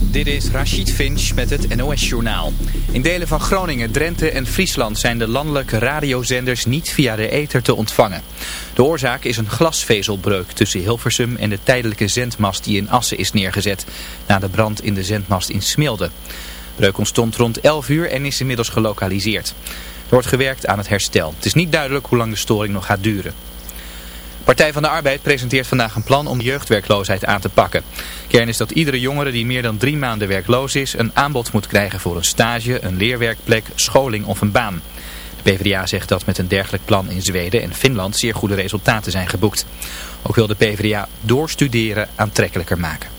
Dit is Rachid Finch met het NOS-journaal. In delen van Groningen, Drenthe en Friesland zijn de landelijke radiozenders niet via de ether te ontvangen. De oorzaak is een glasvezelbreuk tussen Hilversum en de tijdelijke zendmast die in Assen is neergezet, na de brand in de zendmast in Smilde. De breuk ontstond rond 11 uur en is inmiddels gelokaliseerd. Er wordt gewerkt aan het herstel. Het is niet duidelijk hoe lang de storing nog gaat duren. Partij van de Arbeid presenteert vandaag een plan om jeugdwerkloosheid aan te pakken. Kern is dat iedere jongere die meer dan drie maanden werkloos is een aanbod moet krijgen voor een stage, een leerwerkplek, scholing of een baan. De PvdA zegt dat met een dergelijk plan in Zweden en Finland zeer goede resultaten zijn geboekt. Ook wil de PvdA doorstuderen aantrekkelijker maken.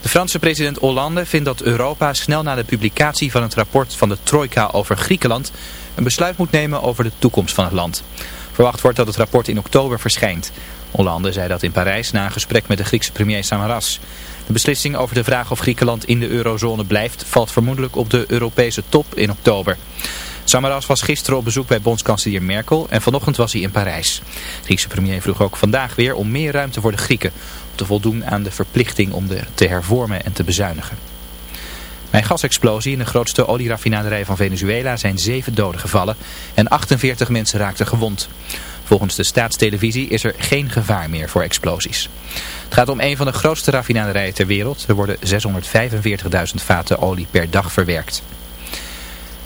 De Franse president Hollande vindt dat Europa snel na de publicatie van het rapport van de Trojka over Griekenland een besluit moet nemen over de toekomst van het land. Verwacht wordt dat het rapport in oktober verschijnt. Hollande zei dat in Parijs na een gesprek met de Griekse premier Samaras. De beslissing over de vraag of Griekenland in de eurozone blijft valt vermoedelijk op de Europese top in oktober. Samaras was gisteren op bezoek bij bondskanselier Merkel en vanochtend was hij in Parijs. De Griekse premier vroeg ook vandaag weer om meer ruimte voor de Grieken. Om te voldoen aan de verplichting om de, te hervormen en te bezuinigen. Bij een gasexplosie in de grootste olieraffinaderij van Venezuela zijn zeven doden gevallen en 48 mensen raakten gewond. Volgens de staatstelevisie is er geen gevaar meer voor explosies. Het gaat om een van de grootste raffinaderijen ter wereld. Er worden 645.000 vaten olie per dag verwerkt.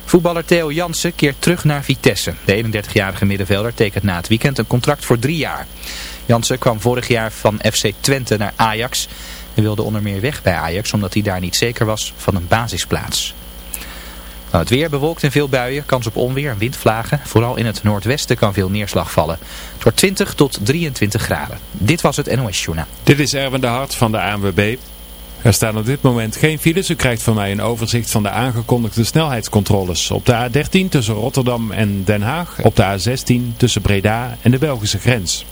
Voetballer Theo Jansen keert terug naar Vitesse. De 31-jarige middenvelder tekent na het weekend een contract voor drie jaar. Jansen kwam vorig jaar van FC Twente naar Ajax hij wilde onder meer weg bij Ajax omdat hij daar niet zeker was van een basisplaats. Dan het weer bewolkt in veel buien, kans op onweer en windvlagen. Vooral in het noordwesten kan veel neerslag vallen. Wordt 20 tot 23 graden. Dit was het NOS Journaal. Dit is Erwin de Hart van de ANWB. Er staan op dit moment geen files. U krijgt van mij een overzicht van de aangekondigde snelheidscontroles. Op de A13 tussen Rotterdam en Den Haag. Op de A16 tussen Breda en de Belgische grens.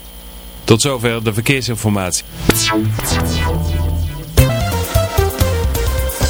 Tot zover de verkeersinformatie.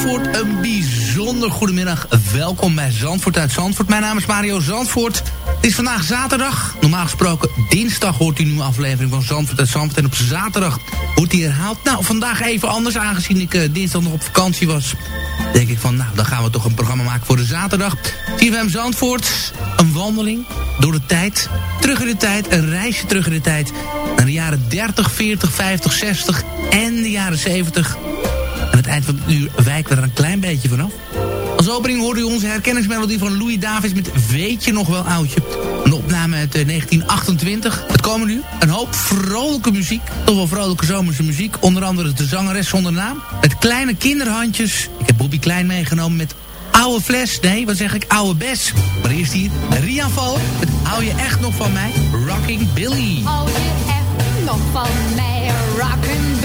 Zandvoort, een bijzonder goedemiddag. Welkom bij Zandvoort uit Zandvoort. Mijn naam is Mario Zandvoort. Het is vandaag zaterdag. Normaal gesproken dinsdag hoort u een nieuwe aflevering van Zandvoort uit Zandvoort. En op zaterdag wordt die herhaald. Nou, vandaag even anders aangezien ik eh, dinsdag nog op vakantie was. Denk ik van, nou, dan gaan we toch een programma maken voor de zaterdag. ZFM Zandvoort, een wandeling door de tijd. Terug in de tijd, een reisje terug in de tijd. Naar de jaren 30, 40, 50, 60 en de jaren 70. Aan het eind van het uur wijken we er een klein beetje vanaf. Als opening hoorde u onze herkenningsmelodie van Louis Davis met Weet je nog wel oudje? Een opname uit eh, 1928. Het komen nu een hoop vrolijke muziek. Toch wel vrolijke zomerse muziek. Onder andere de zangeres zonder naam. Met kleine kinderhandjes. Ik heb Bobby Klein meegenomen met oude fles. Nee, wat zeg ik? Oude bes. Maar eerst hier Ria Valk. met Hou je echt nog van mij? Rocking Billy. Hou je echt nog van mij, Rockin'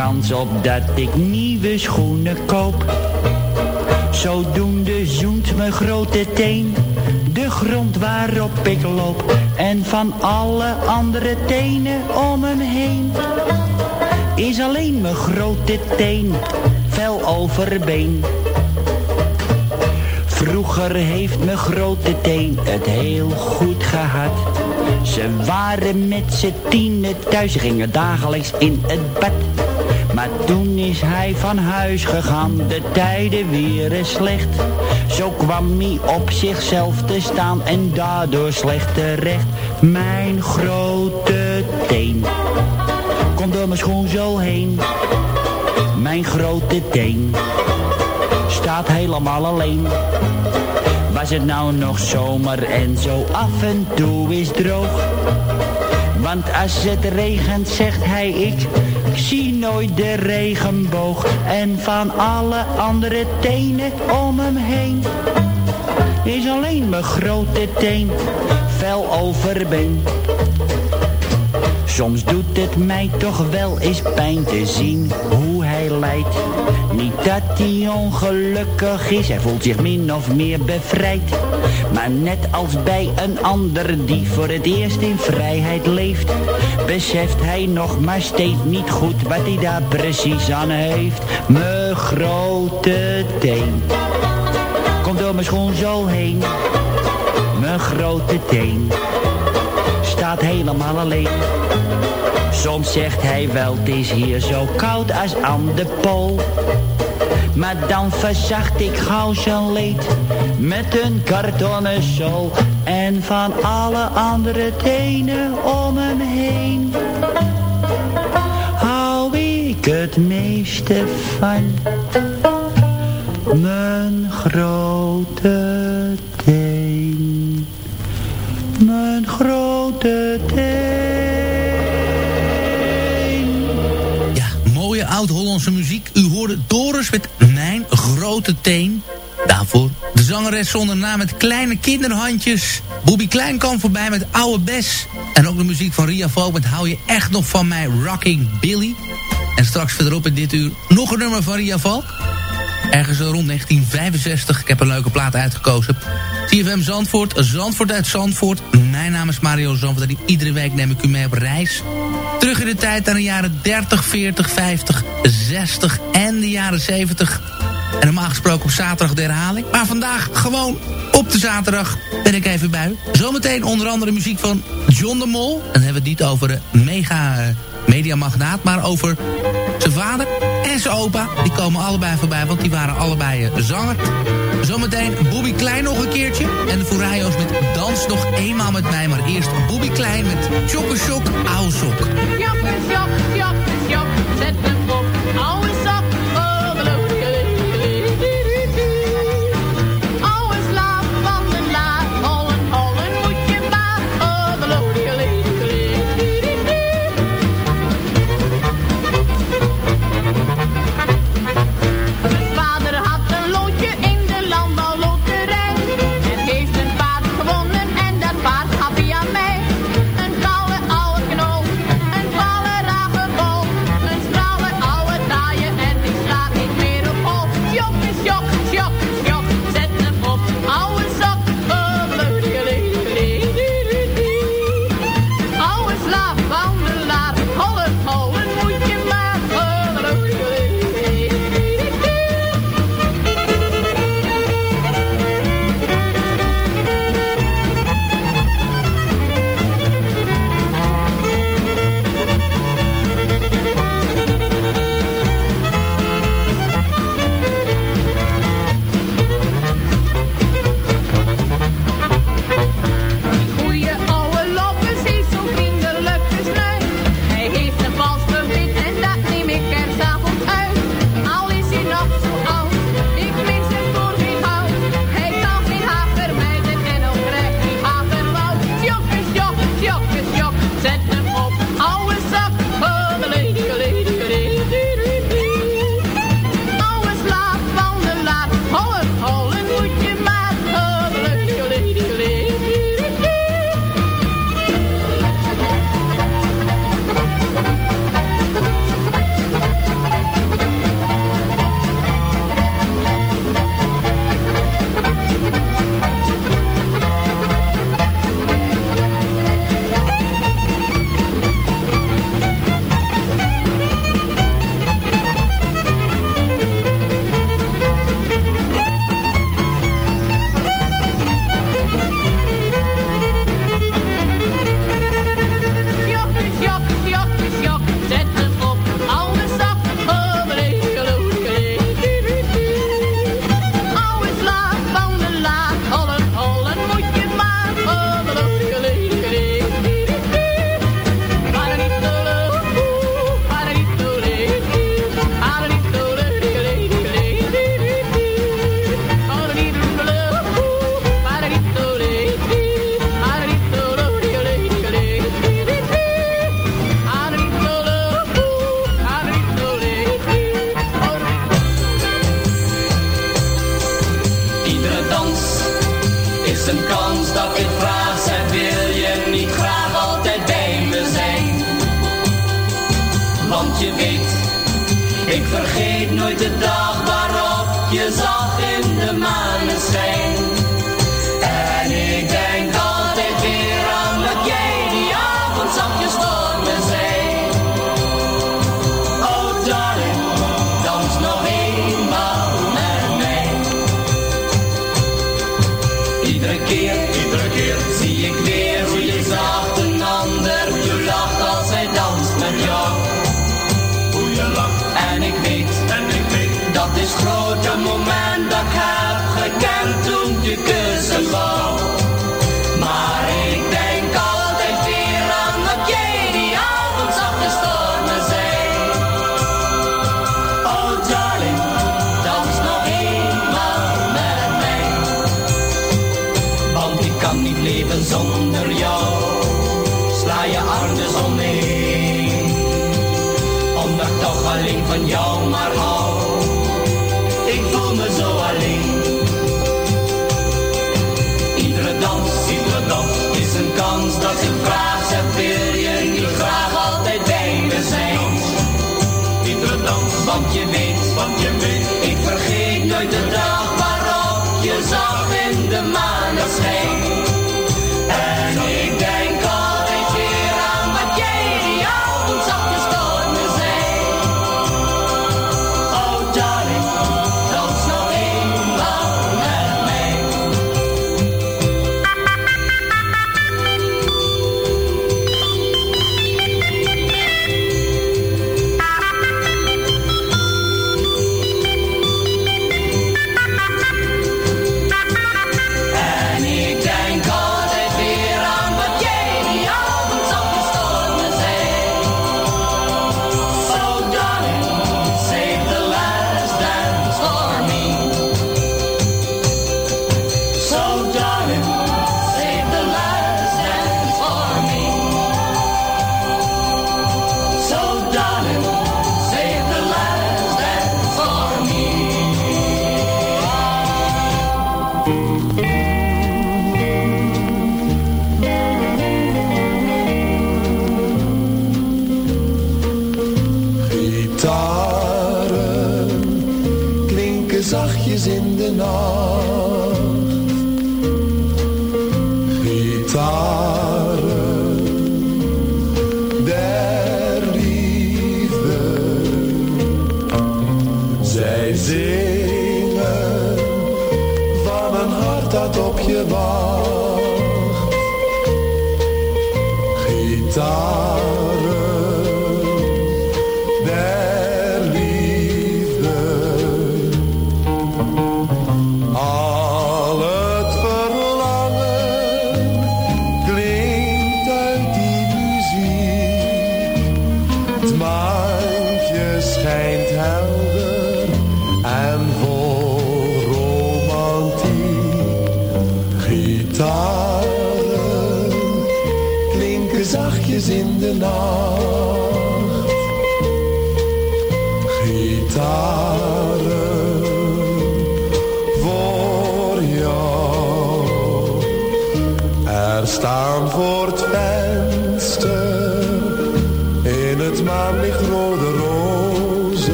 kans op dat ik nieuwe schoenen koop. Zodoende zoent mijn grote teen de grond waarop ik loop. En van alle andere tenen om hem heen is alleen mijn grote teen fel overbeen. Vroeger heeft mijn grote teen het heel goed gehad. Ze waren met z'n tienen thuis, gingen dagelijks in het bed. Maar toen is hij van huis gegaan, de tijden weer slecht. Zo kwam hij op zichzelf te staan en daardoor slecht terecht. Mijn grote teen komt door mijn schoenzool heen. Mijn grote teen staat helemaal alleen. Was het nou nog zomer en zo af en toe is droog. Want als het regent zegt hij ik, ik zie nooit de regenboog. En van alle andere tenen om hem heen is alleen mijn grote teen fel overbeen. Soms doet het mij toch wel eens pijn te zien hoe hij lijdt. Niet dat hij ongelukkig is, hij voelt zich min of meer bevrijd. Maar net als bij een ander die voor het eerst in vrijheid leeft, beseft hij nog maar steeds niet goed wat hij daar precies aan heeft. Mijn grote teen komt door mijn schoenzool heen. Mijn grote teen staat helemaal alleen. Soms zegt hij wel, het is hier zo koud als aan de pool. Maar dan verzacht ik gauw zijn leed met een kartonnen zool. En van alle andere tenen om hem heen hou ik het meeste van. Mijn grote met Mijn Grote Teen. Daarvoor de zangeres zonder naam met kleine kinderhandjes. Bobby Klein kwam voorbij met Oude Bes. En ook de muziek van Ria Volk met Hou je echt nog van mij, Rocking Billy. En straks verderop in dit uur nog een nummer van Ria Valk. Ergens rond 1965. Ik heb een leuke plaat uitgekozen. TFM Zandvoort, Zandvoort uit Zandvoort. Mijn naam is Mario Zandvoort en iedere week neem ik u mee op reis. Terug in de tijd naar de jaren 30, 40, 50, 60 en de jaren 70. En normaal gesproken op zaterdag de herhaling. Maar vandaag gewoon op de zaterdag ben ik even bij u. Zometeen onder andere muziek van John de Mol. En dan hebben we het niet over de mega eh, mediamagnaat, maar over zijn vader en zijn opa. Die komen allebei voorbij, want die waren allebei eh, zanger. Zometeen Bobby Klein nog een keertje. En de Furayos met Dans nog eenmaal met mij. Maar eerst Bobby Klein met Chokke Shock, Oude Sok. Jakke, sjok, jakke, sjok, zet is groot, een moment dat ik heb gekend toen je kussen was. Want je weet, want je weet, ik vergeet nooit de dag waarop je zag in de maneschijn.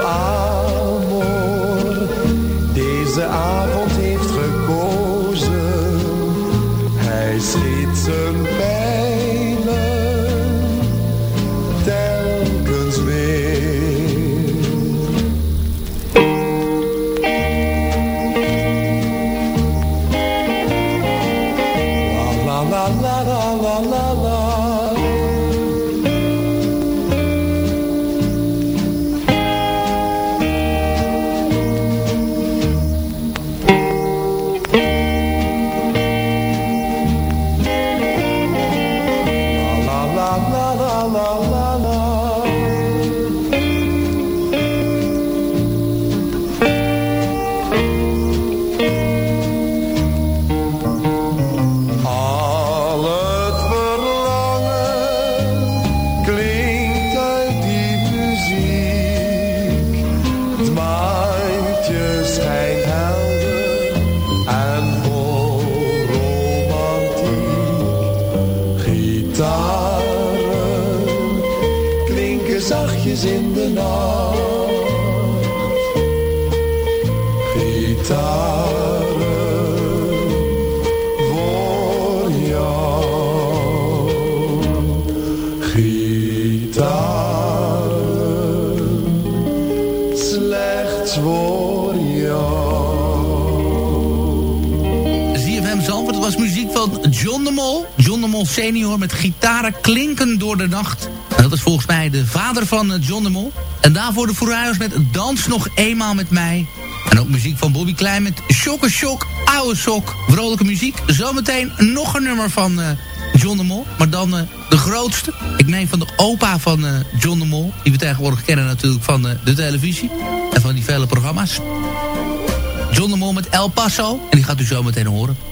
amor. Deze avond. Senior met gitaren klinken door de nacht. Dat is volgens mij de vader van eh, John de Mol. En daarvoor de Vooruiters met Dans nog eenmaal met mij. En ook muziek van Bobby Klein met Shock Shock, Oude Sok. Vrolijke muziek. Zometeen nog een nummer van eh, John de Mol. Maar dan eh, de grootste. Ik meen van de opa van John de Mol. Die we tegenwoordig kennen natuurlijk van de televisie. En van die vele programma's. John de Mol met El Paso. En die gaat u zo meteen horen.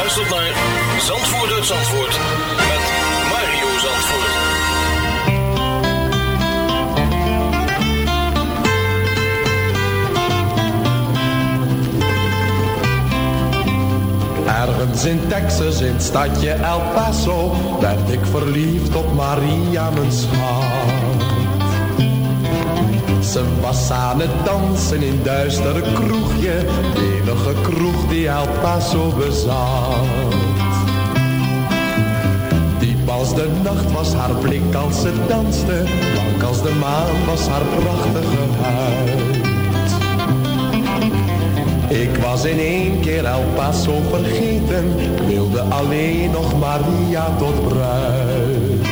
Luistert naar Zandvoort Zandvoort met Mario Zandvoort. Ergens in Texas, in het stadje El Paso, werd ik verliefd op Maria, mijn schat. Ze was aan het dansen in duistere kroegje, enige kroeg die El Paso bezat. Diep als de nacht was haar blik als ze danste, blank als de maan was haar prachtige huid. Ik was in één keer El Paso vergeten, wilde alleen nog Maria tot bruid.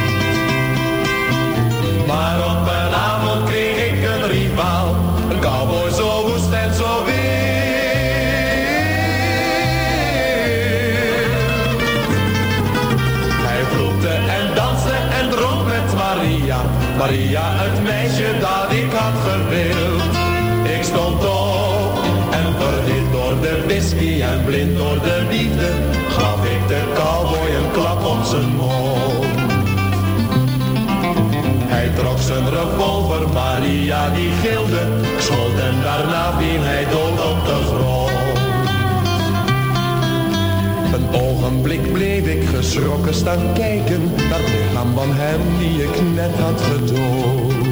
Maar op een cowboy zo woest en zo wild. Hij vloekte en danste en dronk met Maria, Maria het meisje dat ik had gewild. Ik stond op en verhit door de whisky en blind door de liefde, gaf ik de cowboy een klap op zijn mond. Trok zijn revolver, Maria die gilde, schold en daarna viel hij dood op de grond. Een ogenblik bleef ik geschrokken staan kijken naar het lichaam van hem die ik net had gedood.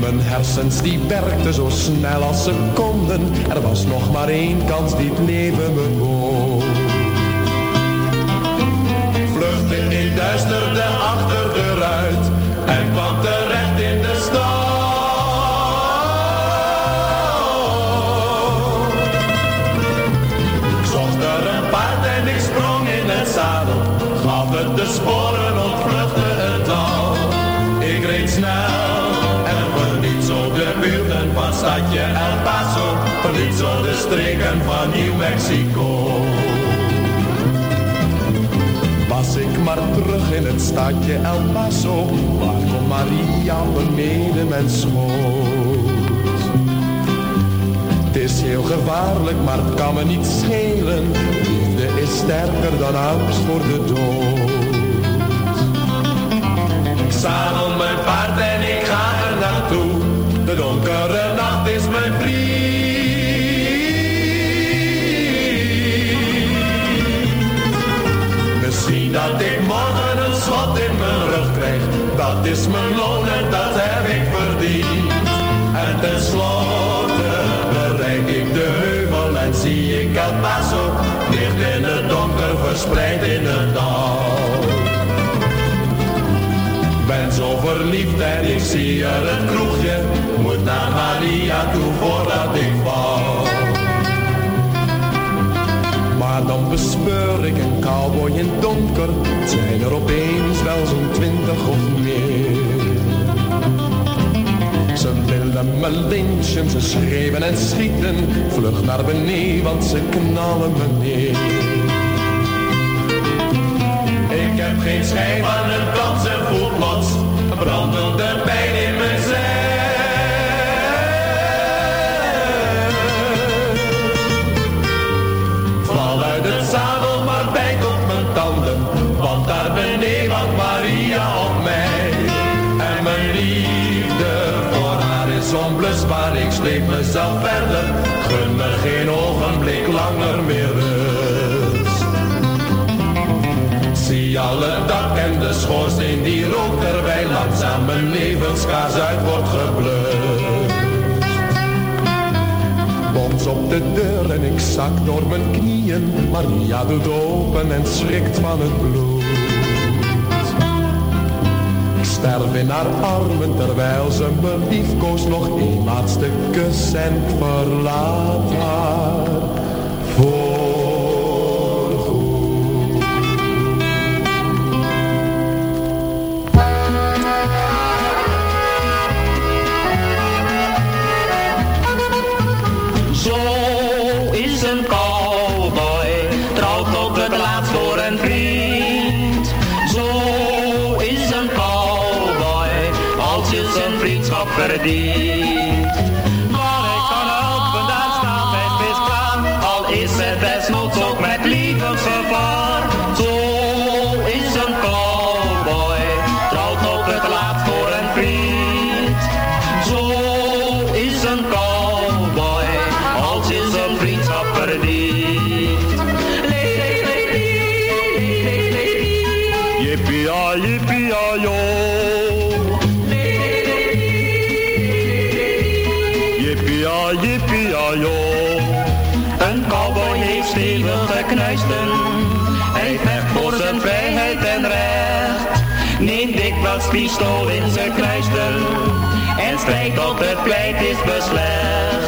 Mijn hersens die werkten zo snel als ze konden, er was nog maar één kans die het leven me bood. In duisterde achter de van New Mexico. Was ik maar terug in het stadje El Paso, waar kon Maria beneden mijn schoot. Het is heel gevaarlijk, maar het kan me niet schelen. Liefde is sterker dan angst voor de dood. Er het kroegje. Moet naar Maria toe voordat ik val. Maar dan bespeur ik een cowboy in donker. Zijn er opeens wel zo'n twintig of meer. Ze willen me lynchen, ze schreeuwen en schieten. Vlug naar beneden, want ze knallen me neer. Ik heb geen schijn van een kans en brandende pijn in mijn zij. Val uit het zadel, maar bijt op mijn tanden, want daar beneden wacht Maria op mij. En mijn liefde voor haar is onblusbaar, ik sleep mezelf verder, gun me geen ogenblik langer meer Alle dak en de schoorsteen die rookt terwijl langzaam mijn levenskaars uit wordt geblust. Bons op de deur en ik zak door mijn knieën. Maria doet open en schrikt van het bloed. Ik sterf in haar armen terwijl ze me liefkoos nog een laatste kus en verlaat haar. perdi pistool in zijn knuisten. En strijdt tot het pleit is beslecht.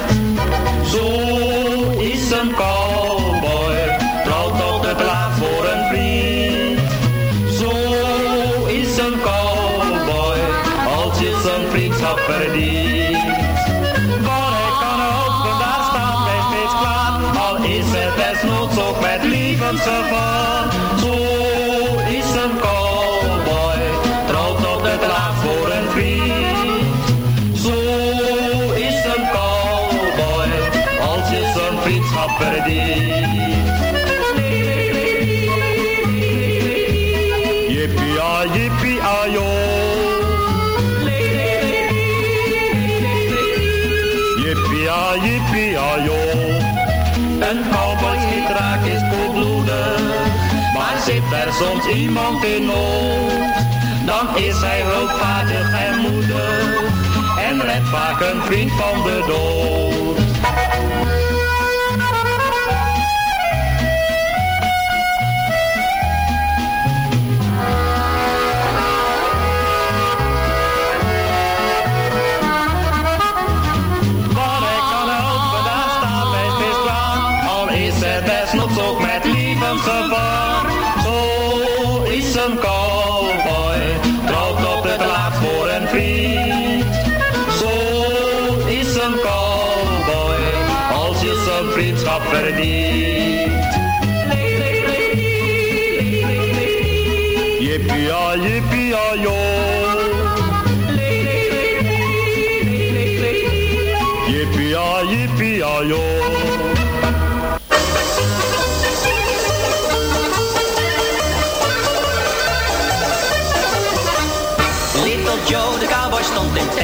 Ja, yippie yo. Een cowboy die raak is koelbloedig. Maar zit er soms iemand in nood, dan is hij hulpvaardig en moedig. En redt vaak een vriend van de dood.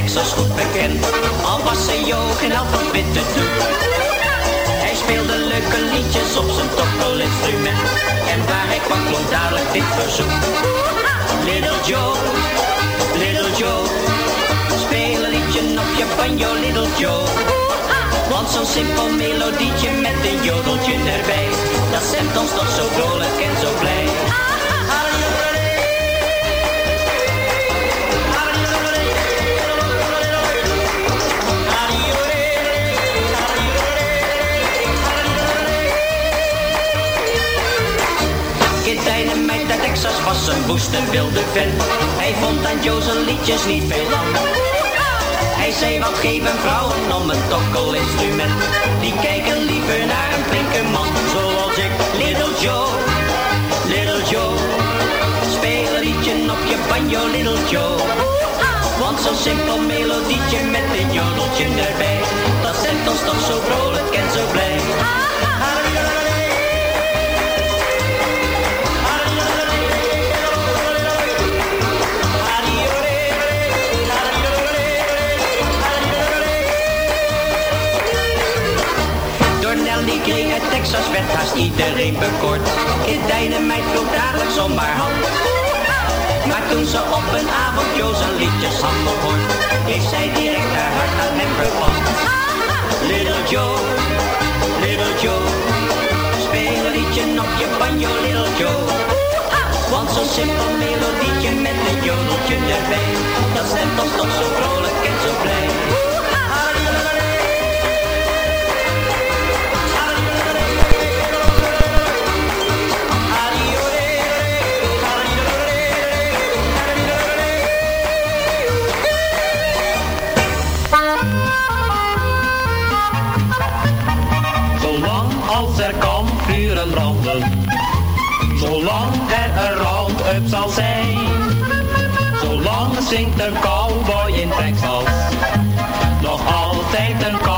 Texas goed bekend. Al was hij Joe geen held van witte doek. Hij speelde leuke liedjes op zijn instrument. En waar hij kwam klonk dadelijk dit verzoek. Little Joe, Little Joe, speel een liedje op je banjo, Little Joe. Want zo'n simpel melodietje met een jodeltje erbij, dat stemt ons toch zo vrolijk en zo blij. Woest een wilde vent. Hij vond aan zijn liedjes niet veel lang. Hij zei wat geven vrouwen om een tokkelinstrument. Die kijken liever naar een flinke man zoals ik. Little Joe, Little Joe. Speel een liedje op je banjo, Little Joe. Want zo'n simpel melodietje met een jodeltje erbij. Dat stemt ons toch zo vrolijk en zo blij. Uit Texas werd haast iedereen bekoord. Kid Dynamite vloog dagelijks om hand. Maar toen ze op een avond Joe zijn liedjes had gehoord, heeft zij direct haar hart aan hem verpand. Little Joe, Little Joe, speel een liedje op je banjo, Little Joe. Want zo'n simpel melodietje met een jodeltje erbij, dat stemt ons toch zo vrolijk en zo blij. Zolang er een round-up zal zijn. Zolang zingt een cowboy in Texas, nog altijd een cowboy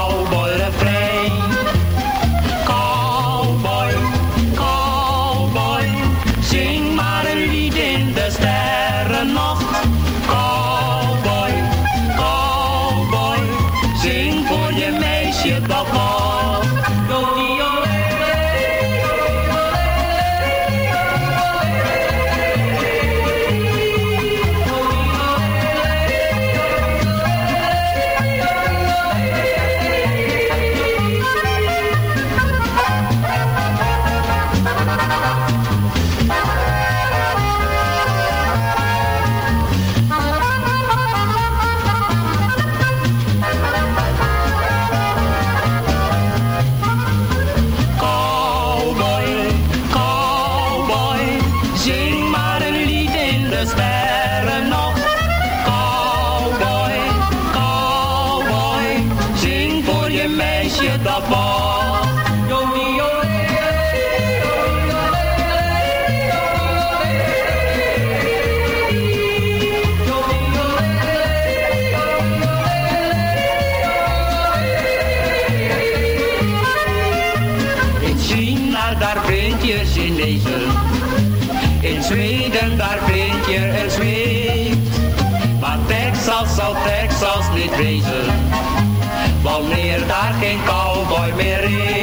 cowboy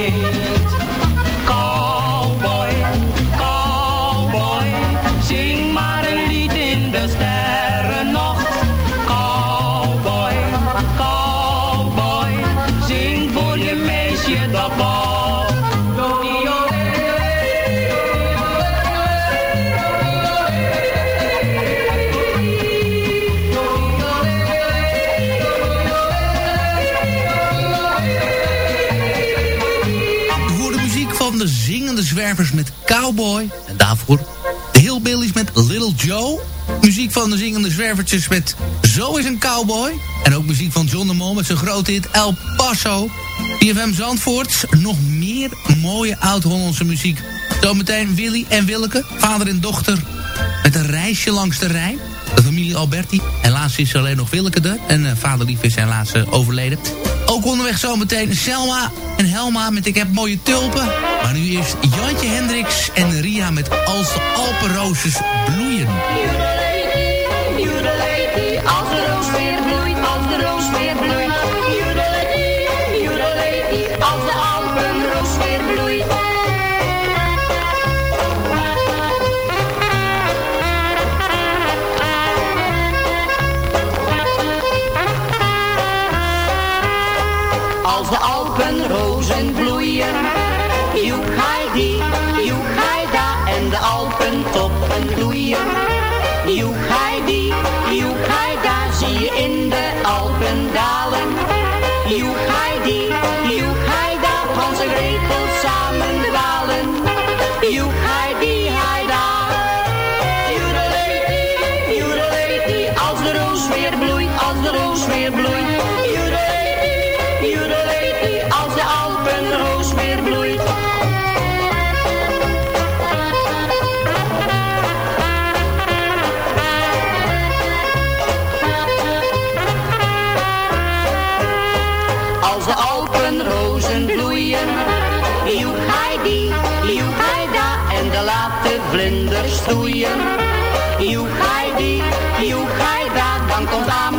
de zingende zwervers met Cowboy. En daarvoor de Hillbillies met Little Joe. Muziek van de zingende zwervertjes met Zo is een Cowboy. En ook muziek van John de Mol met zijn grote hit El Paso. IFM Zandvoort, nog meer mooie oud-Hollandse muziek. Zometeen Willy en Willeke, vader en dochter... met een reisje langs de Rijn. De familie Alberti. Helaas is alleen nog Willeke er. En uh, vader Lief is helaas uh, overleden. Ook onderweg zometeen Selma en Helma met Ik heb mooie tulpen. Maar nu eerst Jantje Hendricks en Ria met Als de Alpenroosjes bloeien. 打工仔。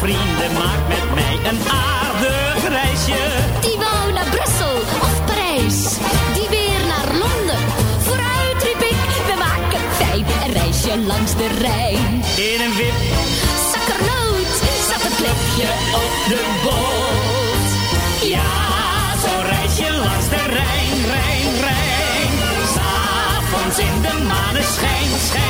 vrienden, maak met mij een aardig reisje. Die wou naar Brussel of Parijs, die weer naar Londen. Vooruit riep ik, we maken vijf een reisje langs de Rijn. In een wip, zakkernoot, zat een plekje op de boot. Ja, zo'n reisje langs de Rijn, Rijn, Rijn. S'avonds in de maneschijn, schijn.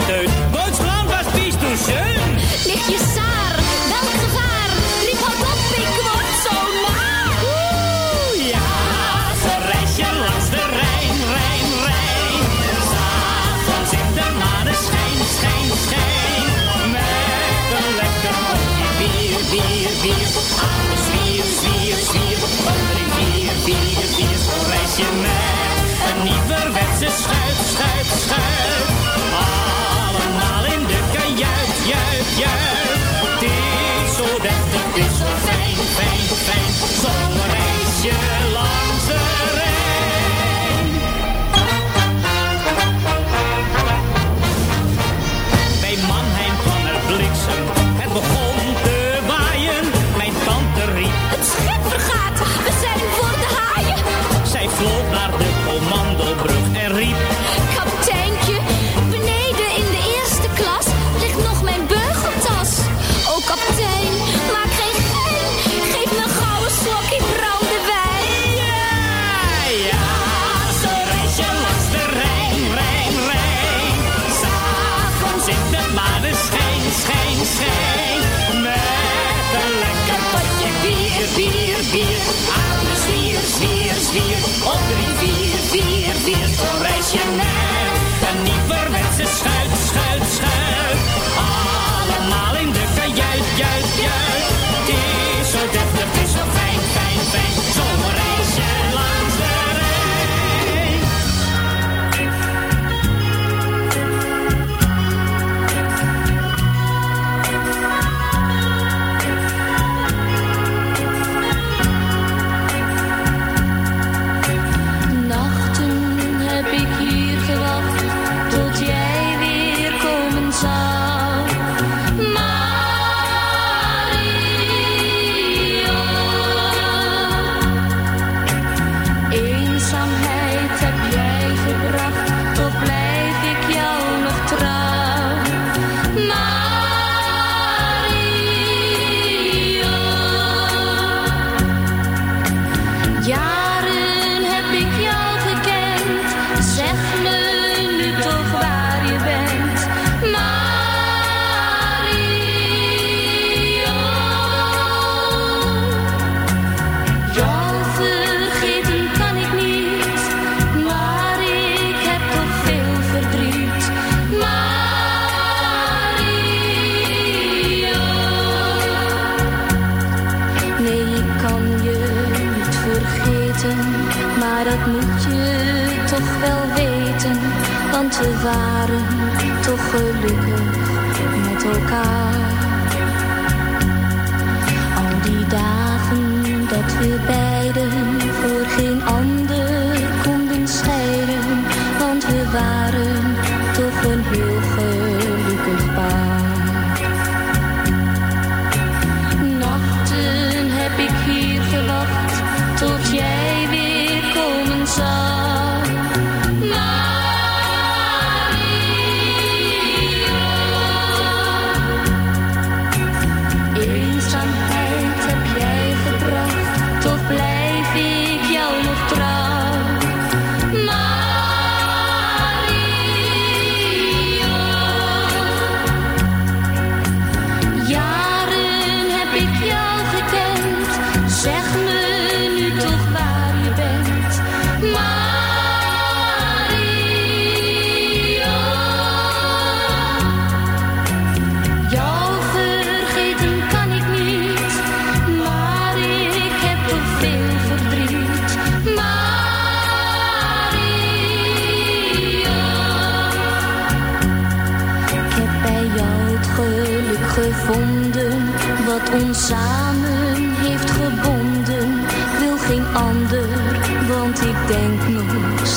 uit. Was bist du schön? Ligt je saar, welk gevaar? Riep hard op, ik word zo maar. Oeh, ja, ze reisje langs de Rijn, Rijn, Rijn. S'avonds in de maneschijn, schijn, schijn. Met een lekker potje bier, bier, bier. Alles vier, vier, vier. Wandering bier, bier, bier. Reis je met een nieuwerwetse schuif, schuif, schuif. Yeah.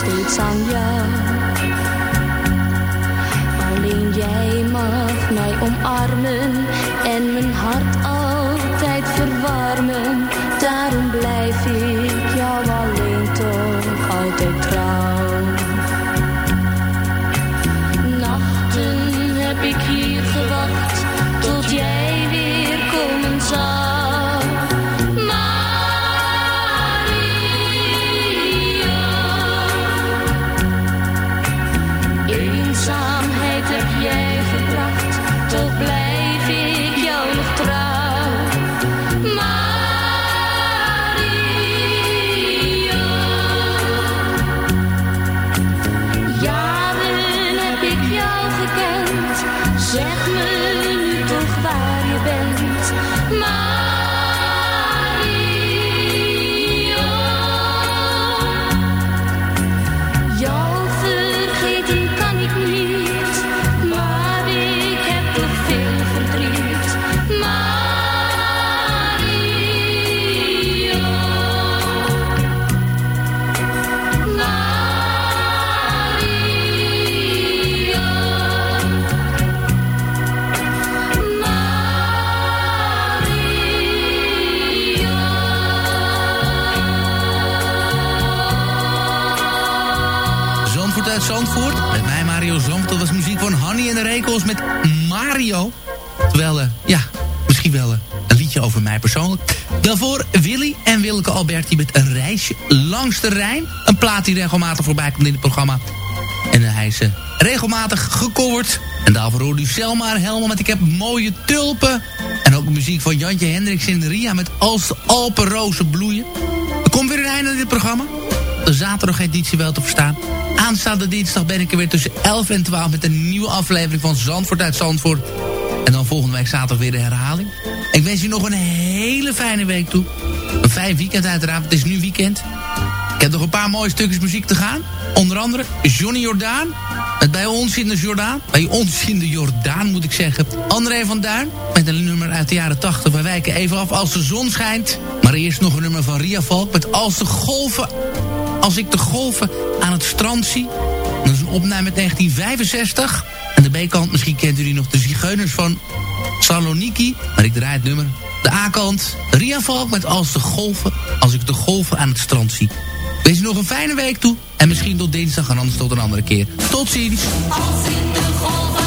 steeds jou. Alleen jij mag mij omarmen en mijn hart de Rekels met Mario. Terwijl, eh, ja, misschien wel eh, een liedje over mij persoonlijk. Daarvoor Willy en Willeke Alberti met een reisje langs de Rijn. Een plaat die regelmatig voorbij komt in het programma. En eh, hij is regelmatig gecoverd. En daarvoor hoorde u Selma Helma met Ik heb mooie tulpen. En ook muziek van Jantje Hendricks en Ria met Als de Alpenrozen bloeien. Er komt weer een einde aan dit programma. De zaterdag editie wel te verstaan. Aanstaande dinsdag ben ik er weer tussen 11 en 12 met een nieuwe aflevering van Zandvoort uit Zandvoort. En dan volgende week zaterdag weer de herhaling. Ik wens u nog een hele fijne week toe. Een fijn weekend uiteraard, het is nu weekend. Ik heb nog een paar mooie stukjes muziek te gaan. Onder andere Johnny Jordaan. Met bij ons in de Jordaan. Bij ons in de Jordaan moet ik zeggen. André van Duin. Met een nummer uit de jaren 80. We wijken even af als de zon schijnt. Maar eerst nog een nummer van Ria Valk. Met als de golven. Als ik de golven aan het strand zie. Dat is een opname met 1965. En de B-kant, misschien kent u die nog. De zigeuners van Saloniki. Maar ik draai het nummer. De A-kant. Ria Valk met als de golven. Als ik de golven aan het strand zie. Wees nog een fijne week toe. En misschien tot dinsdag en anders tot een andere keer. Tot ziens. Als ik de golven